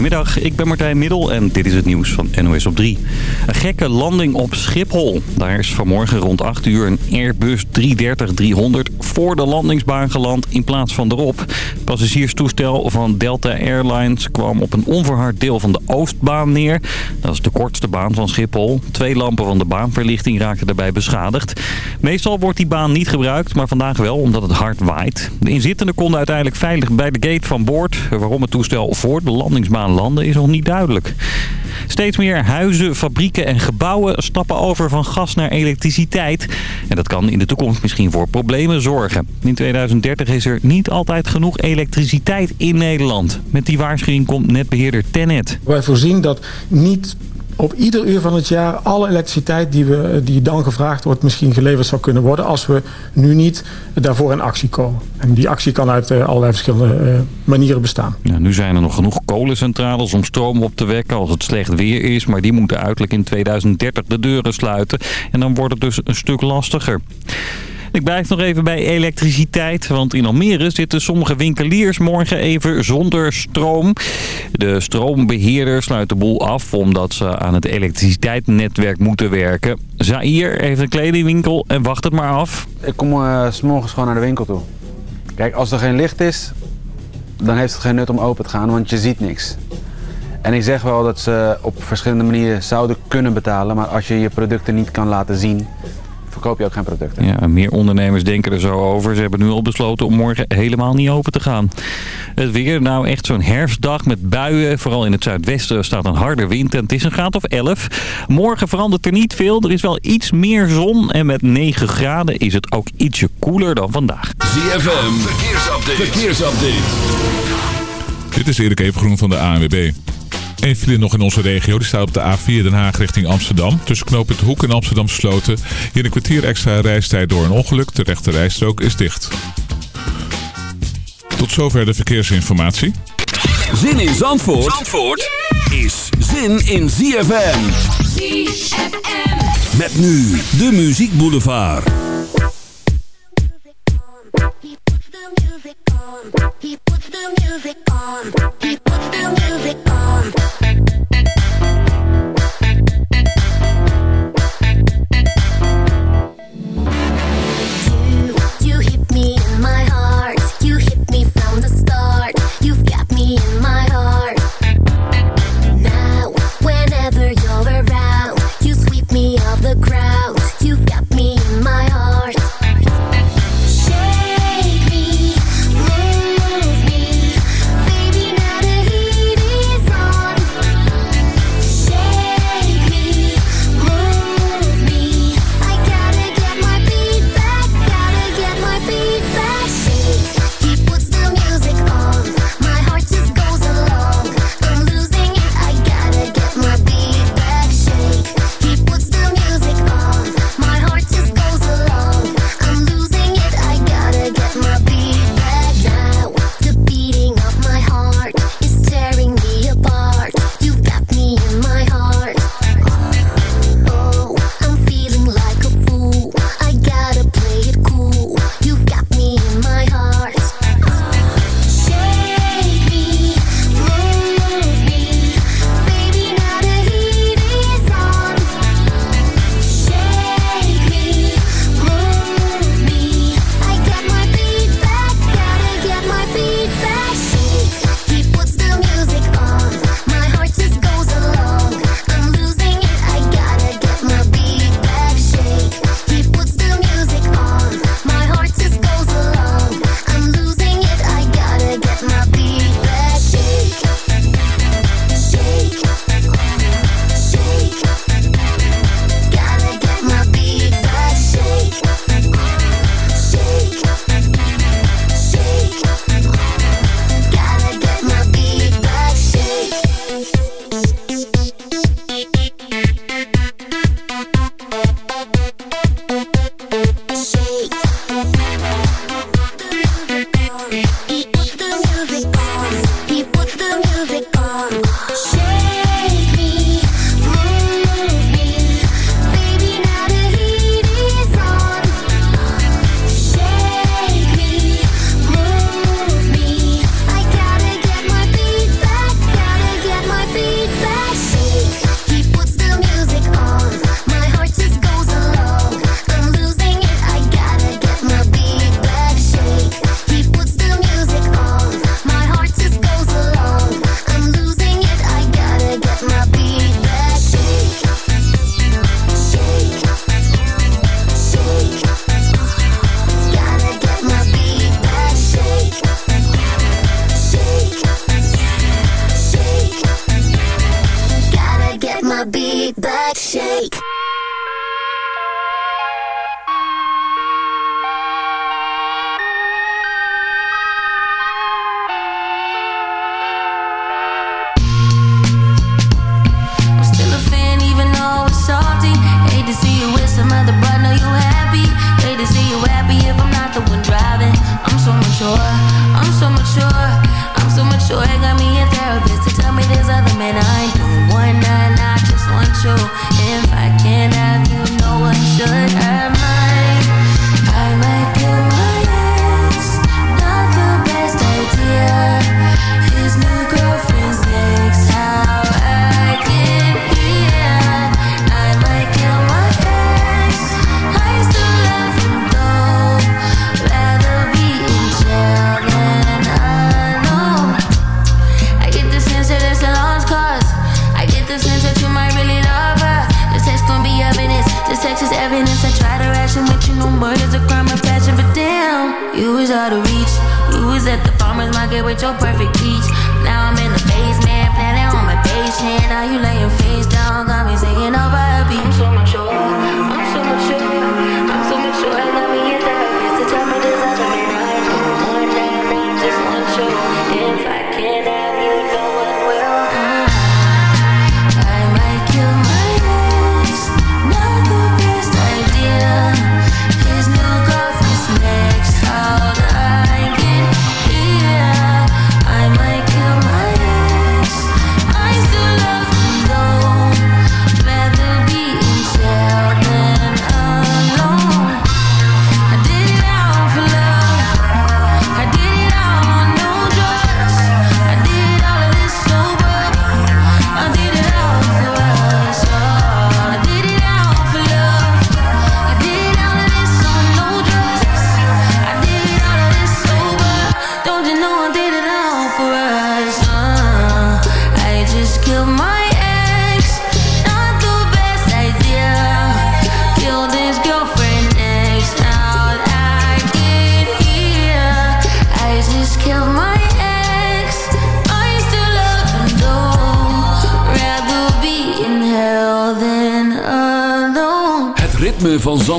Goedemiddag, ik ben Martijn Middel en dit is het nieuws van NOS op 3. Een gekke landing op Schiphol. Daar is vanmorgen rond 8 uur een Airbus 330-300 voor de landingsbaan geland in plaats van erop. Passagierstoestel van Delta Airlines kwam op een onverhard deel van de Oostbaan neer. Dat is de kortste baan van Schiphol. Twee lampen van de baanverlichting raakten daarbij beschadigd. Meestal wordt die baan niet gebruikt, maar vandaag wel omdat het hard waait. De inzittenden konden uiteindelijk veilig bij de gate van boord. Waarom het toestel voor de landingsbaan landde is nog niet duidelijk. Steeds meer huizen, fabrieken en gebouwen stappen over van gas naar elektriciteit. En dat kan in de toekomst misschien voor problemen zorgen. In 2030 is er niet altijd genoeg elektriciteit in Nederland. Met die waarschuwing komt netbeheerder Tennet. Wij voorzien dat niet op ieder uur van het jaar alle elektriciteit die, we, die dan gevraagd wordt misschien geleverd zou kunnen worden als we nu niet daarvoor in actie komen. En die actie kan uit uh, allerlei verschillende uh, manieren bestaan. Ja, nu zijn er nog genoeg kolencentrales om stroom op te wekken als het slecht weer is. Maar die moeten uiterlijk in 2030 de deuren sluiten. En dan wordt het dus een stuk lastiger. Ik blijf nog even bij elektriciteit, want in Almere zitten sommige winkeliers morgen even zonder stroom. De stroombeheerder sluit de boel af omdat ze aan het elektriciteitsnetwerk moeten werken. Zair heeft een kledingwinkel en wacht het maar af. Ik kom uh, gewoon naar de winkel toe. Kijk, als er geen licht is, dan heeft het geen nut om open te gaan, want je ziet niks. En ik zeg wel dat ze op verschillende manieren zouden kunnen betalen, maar als je je producten niet kan laten zien, verkoop je ook geen producten. Ja, meer ondernemers denken er zo over. Ze hebben nu al besloten om morgen helemaal niet open te gaan. Het weer, nou echt zo'n herfstdag met buien. Vooral in het zuidwesten staat een harde wind en het is een graad of 11. Morgen verandert er niet veel. Er is wel iets meer zon en met 9 graden is het ook ietsje koeler dan vandaag. ZFM, verkeersupdate. verkeersupdate. Dit is Erik Evengroen van de ANWB. Eén file nog in onze regio. Die staat op de A4 Den Haag richting Amsterdam. Tussen knooppunt Hoek en Amsterdam gesloten. Hier een kwartier extra reistijd door een ongeluk. De rechte rijstrook is dicht. Tot zover de verkeersinformatie. Zin in Zandvoort, Zandvoort is zin in ZFM. ZFM. Met nu de Muziek Boulevard. The music on. He puts the music on.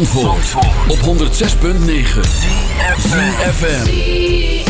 Op 106.9 FM.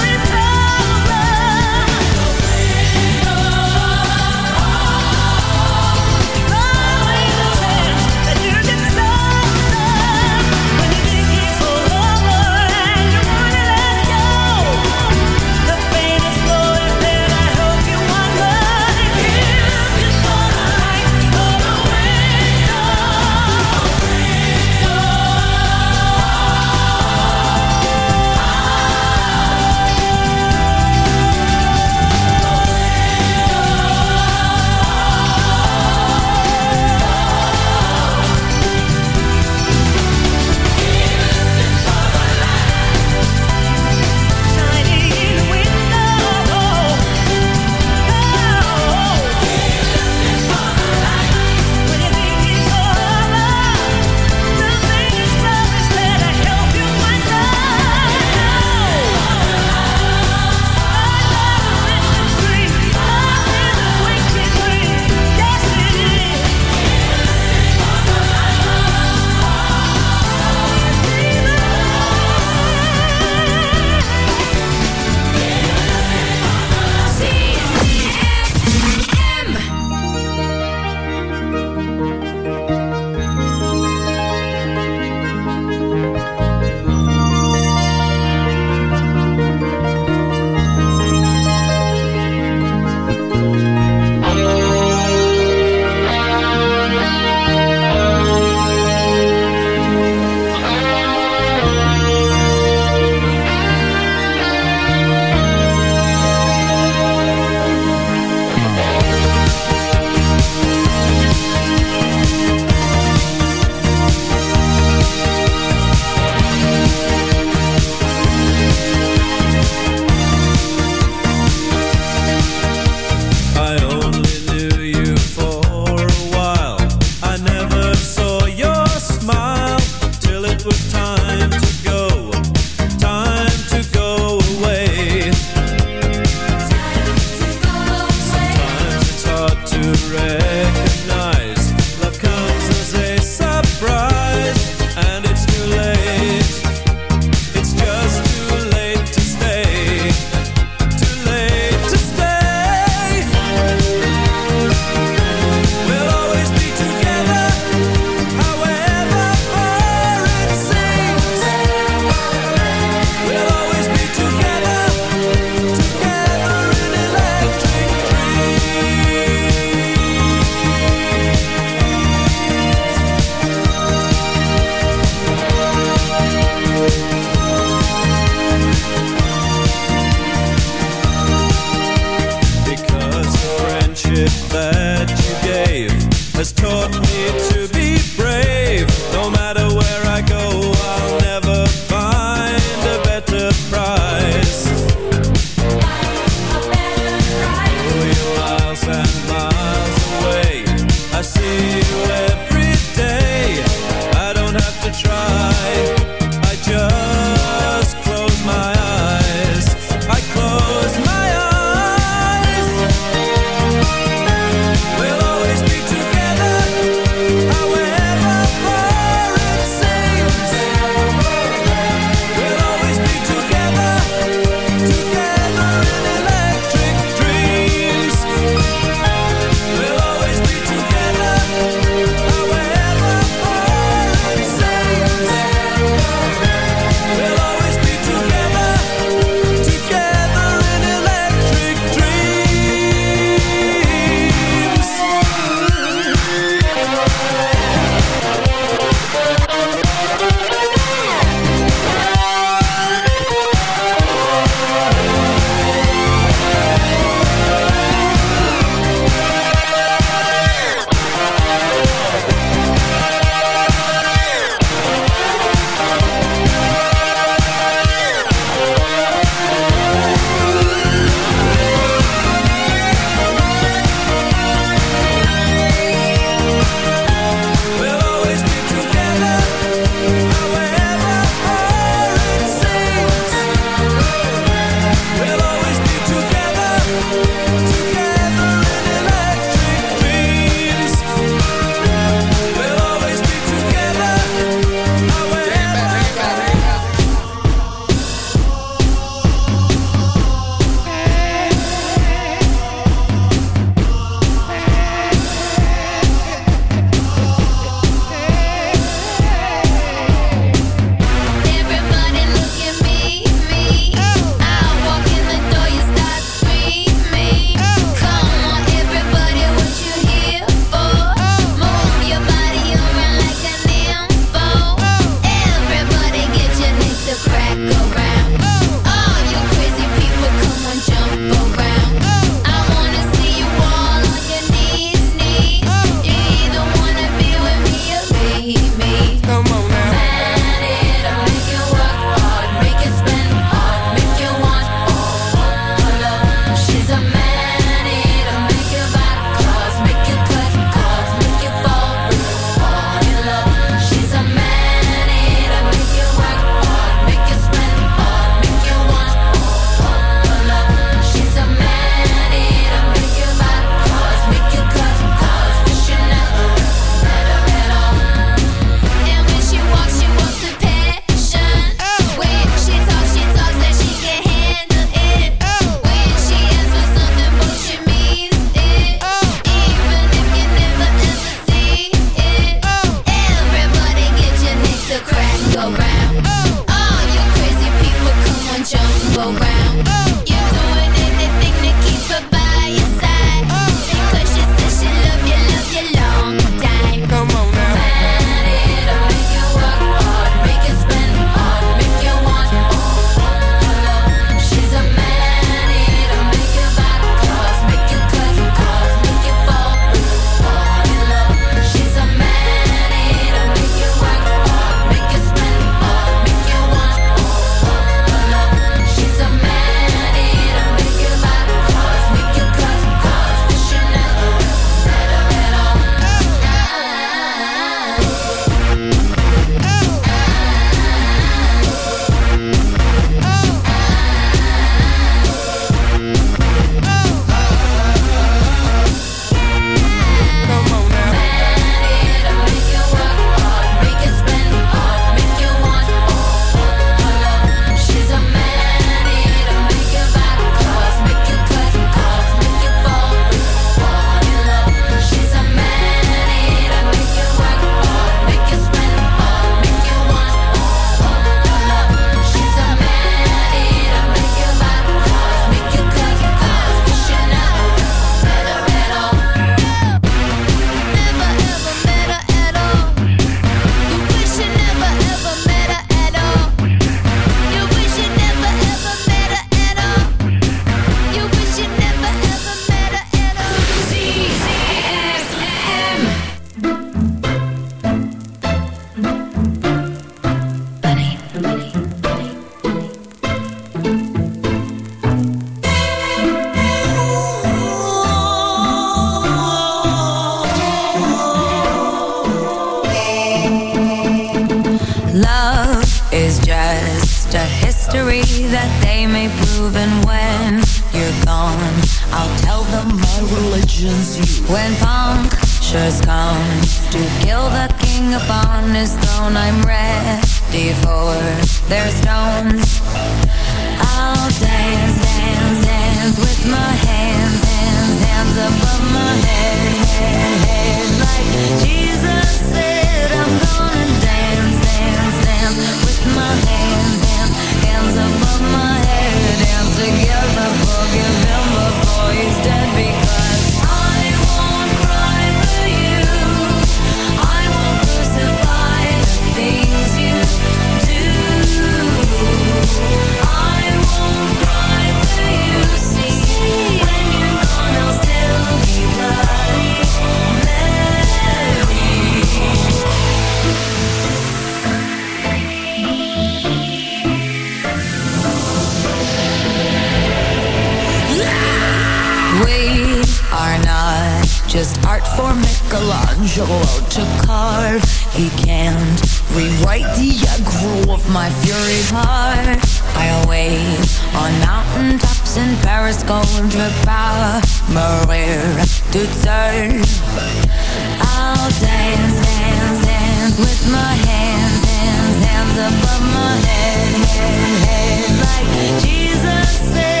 I'll dance, dance, dance with my hands, hands, hands above my head, head, head like Jesus said.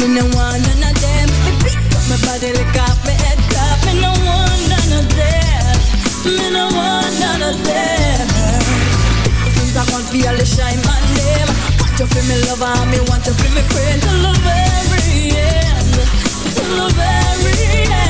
me no want none of them. Me pick up my body, lick off my head top. Me no want none of that. Me no want none of them. Things I can't feel the shine my name. Want you feel me lover, ah, me want you feel me friend. Till the very end, till the very end.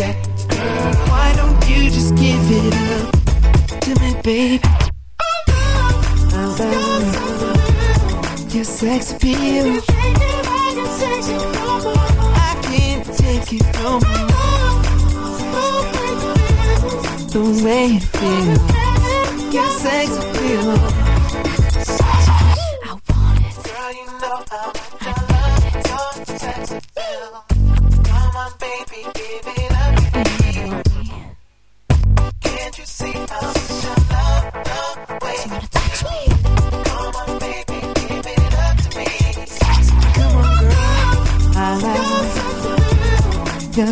Get, girl. Why don't you just give it up to me, baby? I love your sex appeal. I can't take it no more. The way it feels, your sex appeal. Girl, you know I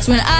that's when I